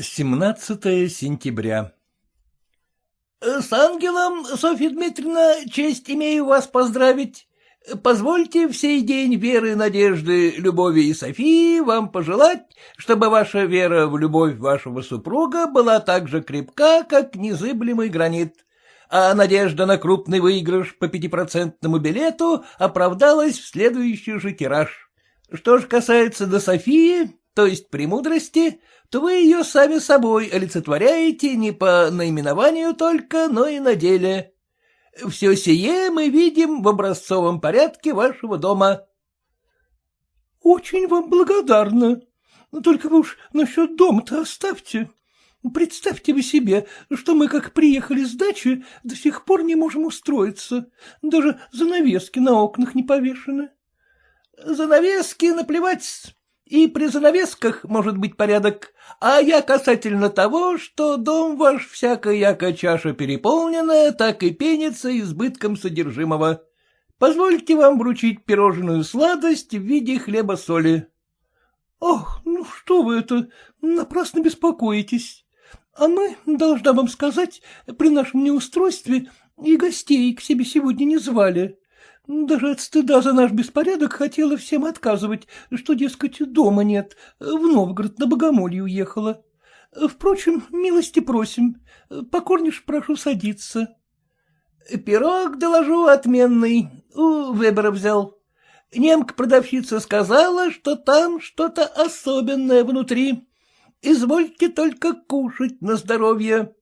17 сентября С ангелом, Софья Дмитриевна, честь имею вас поздравить. Позвольте в сей день веры, надежды, любови и Софии вам пожелать, чтобы ваша вера в любовь вашего супруга была так же крепка, как незыблемый гранит, а надежда на крупный выигрыш по пятипроцентному билету оправдалась в следующий же тираж. Что же касается до Софии, то есть премудрости, то вы ее сами собой олицетворяете не по наименованию только, но и на деле. Все сие мы видим в образцовом порядке вашего дома. — Очень вам благодарна. Только вы уж насчет дома-то оставьте. Представьте вы себе, что мы, как приехали с дачи, до сих пор не можем устроиться. Даже занавески на окнах не повешены. — Занавески наплевать, и при занавесках может быть порядок, а я касательно того, что дом ваш всякая яко чаша переполненная, так и пенится избытком содержимого. Позвольте вам вручить пирожную сладость в виде хлеба-соли. — Ах, ну что вы это, напрасно беспокоитесь. А мы, должна вам сказать, при нашем неустройстве и гостей к себе сегодня не звали. Даже от стыда за наш беспорядок хотела всем отказывать, что, дескать, дома нет, в Новгород на богомолье уехала. Впрочем, милости просим, покорнейше прошу садиться. Пирог, доложу, отменный, у Вебера взял. Немка-продавщица сказала, что там что-то особенное внутри. Извольте только кушать на здоровье.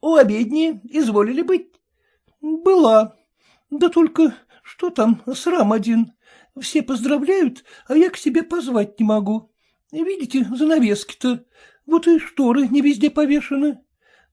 У обедни изволили быть? Была. Да только что там, срам один. Все поздравляют, а я к себе позвать не могу. Видите, занавески-то. Вот и шторы не везде повешены.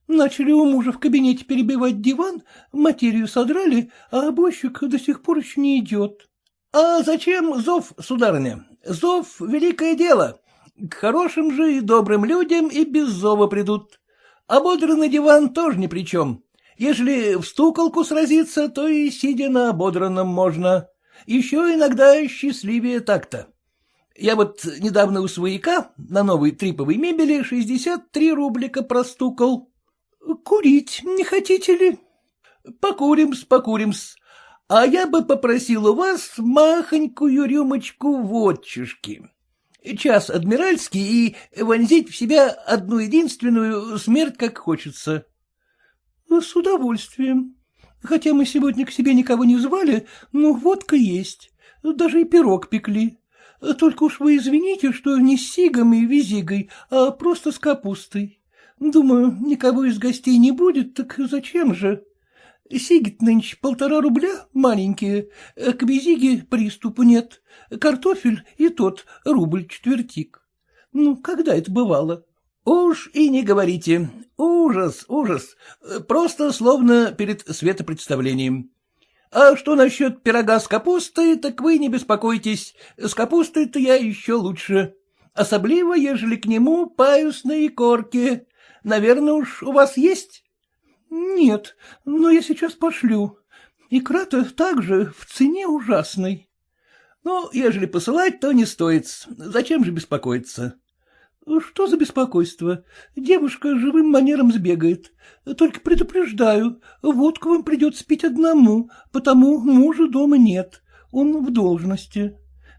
Начали у мужа в кабинете перебивать диван, материю содрали, а обойщик до сих пор еще не идет. — А зачем зов, сударыня? Зов — великое дело. К хорошим же и добрым людям и без зова придут. Ободранный диван тоже ни при чем. Ежели в стуколку сразиться, то и сидя на ободранном можно. Еще иногда счастливее так-то. Я вот недавно у свояка на новой триповой мебели 63 рублика простукал. — Курить не хотите ли? — Покурим-с, покурим-с. А я бы попросил у вас махонькую рюмочку водчушки. Час адмиральский и вонзить в себя одну единственную смерть, как хочется. — С удовольствием. Хотя мы сегодня к себе никого не звали, но водка есть. Даже и пирог пекли. Только уж вы извините, что не с сигом и визигой, а просто с капустой. Думаю, никого из гостей не будет, так зачем же? Сигит нынче полтора рубля, маленькие, к визиге приступу нет. Картофель и тот рубль четвертик. Ну, когда это бывало? Уж и не говорите. Ужас, ужас. Просто словно перед светопредставлением. А что насчет пирога с капустой, так вы не беспокойтесь. С капустой-то я еще лучше. Особливо, ежели к нему паюсные корки. Наверное, уж у вас есть? — Нет, но я сейчас пошлю. Икра-то также в цене ужасной. — Ну, ежели посылать, то не стоит. Зачем же беспокоиться? — Что за беспокойство? Девушка живым манером сбегает. Только предупреждаю, водку вам придется пить одному, потому мужа дома нет. Он в должности.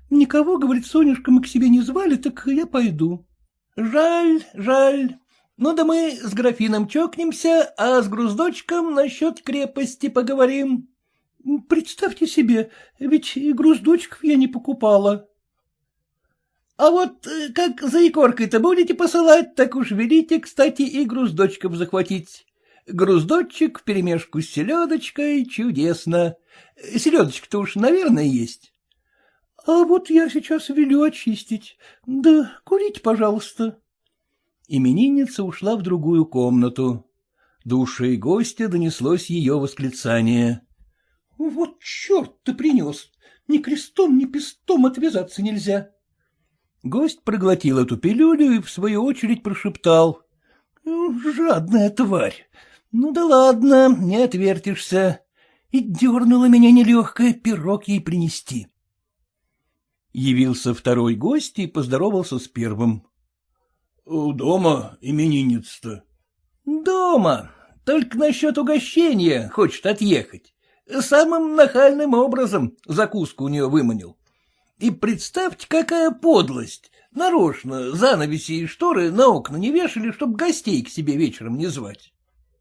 Никого, говорит, Сонюшка, мы к себе не звали, так я пойду. — Жаль, жаль. Ну да мы с графином чокнемся, а с груздочком насчет крепости поговорим. — Представьте себе, ведь и груздочков я не покупала. А вот э, как за икоркой-то будете посылать, так уж велите, кстати, и груздочков захватить. Груздочек вперемешку с селедочкой чудесно. Селедочка-то уж, наверное, есть. — А вот я сейчас велю очистить. Да курить, пожалуйста. Именинница ушла в другую комнату. До ушей гостя донеслось ее восклицание. — Вот черт ты принес! Ни крестом, ни пестом отвязаться нельзя. Гость проглотил эту пилюлю и, в свою очередь, прошептал. «Ну, — Жадная тварь. Ну да ладно, не отвертишься. И дернула меня нелегкая пирог ей принести. Явился второй гость и поздоровался с первым. Дома именинница-то? — Дома, только насчет угощения хочет отъехать. Самым нахальным образом закуску у нее выманил. И представьте, какая подлость. Нарочно занавеси и шторы на окна не вешали, чтобы гостей к себе вечером не звать.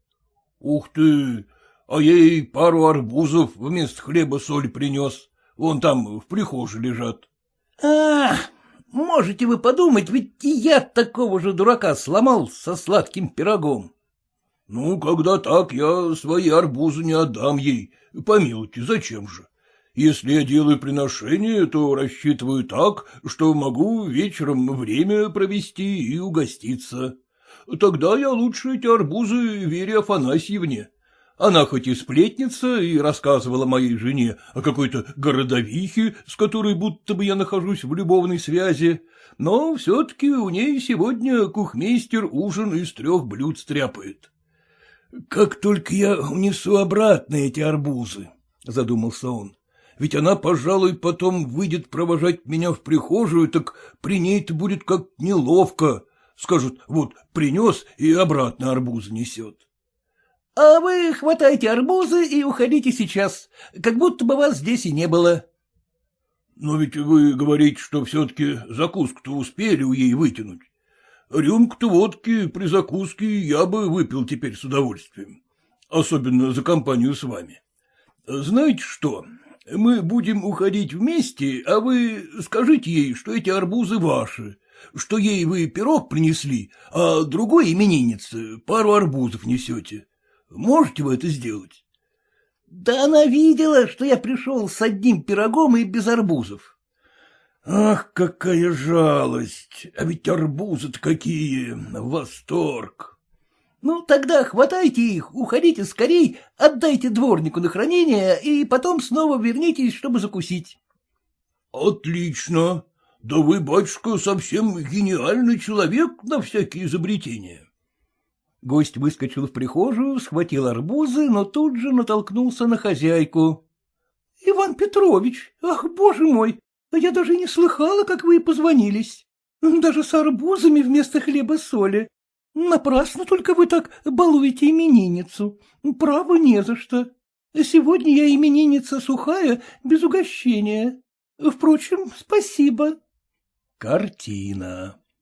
— Ух ты! А я ей пару арбузов вместо хлеба соль принес. Вон там в прихожей лежат. — А, можете вы подумать, ведь и я такого же дурака сломал со сладким пирогом. — Ну, когда так, я свои арбузы не отдам ей. Помилуйте, зачем же? Если я делаю приношение, то рассчитываю так, что могу вечером время провести и угоститься. Тогда я лучше эти арбузы Вере Афанасьевне. Она хоть и сплетница и рассказывала моей жене о какой-то городовихе, с которой будто бы я нахожусь в любовной связи, но все-таки у ней сегодня кухмейстер ужин из трех блюд стряпает. — Как только я унесу обратно эти арбузы, — задумался он, — ведь она, пожалуй, потом выйдет провожать меня в прихожую, так при ней-то будет как неловко. Скажут, вот принес и обратно арбузы несет. А вы хватайте арбузы и уходите сейчас, как будто бы вас здесь и не было. — Но ведь вы говорите, что все-таки закуску-то успели у ей вытянуть. Рюмку-то водки при закуске я бы выпил теперь с удовольствием, особенно за компанию с вами. Знаете что, мы будем уходить вместе, а вы скажите ей, что эти арбузы ваши, что ей вы пирог принесли, а другой имениннице пару арбузов несете. Можете вы это сделать? — Да она видела, что я пришел с одним пирогом и без арбузов. — Ах, какая жалость! А ведь арбузы-то какие! Восторг! — Ну, тогда хватайте их, уходите скорей, отдайте дворнику на хранение и потом снова вернитесь, чтобы закусить. — Отлично! Да вы, батюшка, совсем гениальный человек на всякие изобретения. Гость выскочил в прихожую, схватил арбузы, но тут же натолкнулся на хозяйку. — Иван Петрович, ах, боже мой, я даже не слыхала, как вы позвонились. Даже с арбузами вместо хлеба-соли. Напрасно только вы так балуете именинницу. Право не за что. Сегодня я именинница сухая, без угощения. Впрочем, спасибо. Картина